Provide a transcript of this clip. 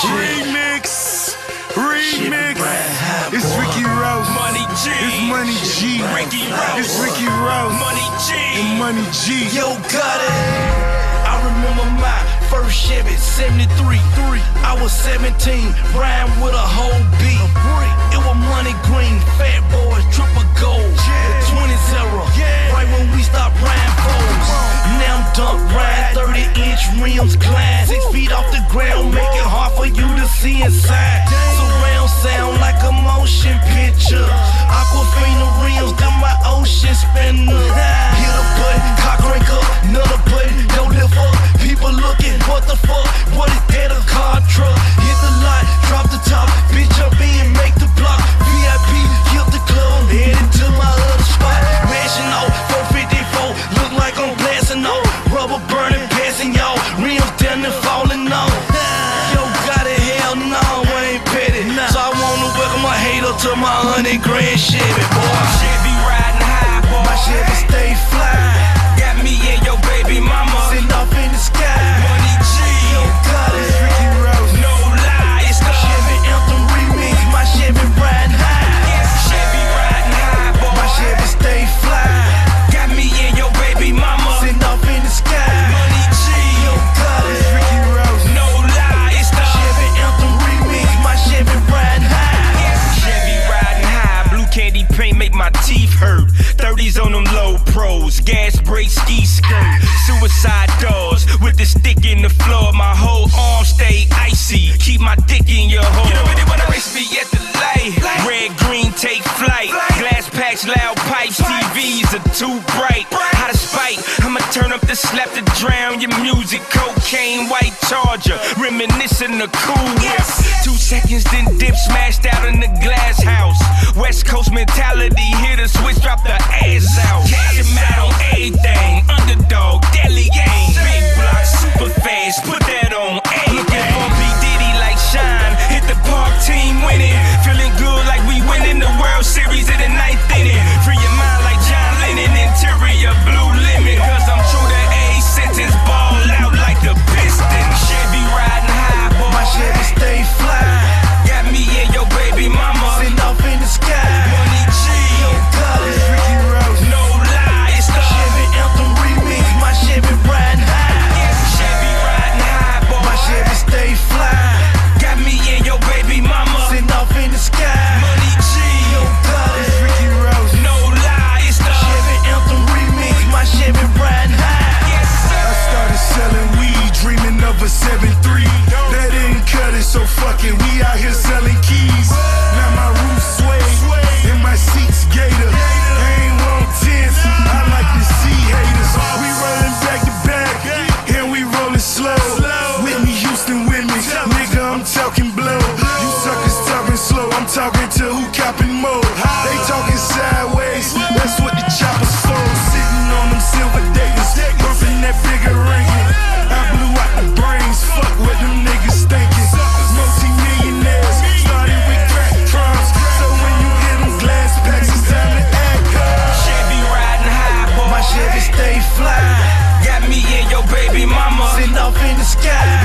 Remix. Remix. It's Ricky Rose. Money G. It's Money G. Ricky Rose. It's Ricky Rose. Money G. And Money G. Yo, got it. I remember my first Chevy, 73. I was 17, riding with a whole riding 30 inch rims, glass. Six feet off the ground, make it hard for you to see inside. Surround hundred grand Chevy, boy. Chevy my teeth hurt. 30s on them low pros, gas brake ski skirt, suicide doors with the stick in the floor. My whole arm stay icy, keep my dick in your hole. You don't really wanna race me at the loud pipes, TVs are too bright. How to spite? I'ma turn up the slap to drown your music. Cocaine, white charger, reminiscing the cool whips. Two seconds, then dip, smashed out in the glass house. West Coast mentality, hit a switch, drop the ass out. Cash him out everything. Here selling keys. Now my roof sway, and my seats gator. Ain't I like to see haters. We rolling back to back, and we rolling slow. Houston with me, nigga, I'm talking blow. You suckers talking slow, I'm talking to who copping more. off in the sky.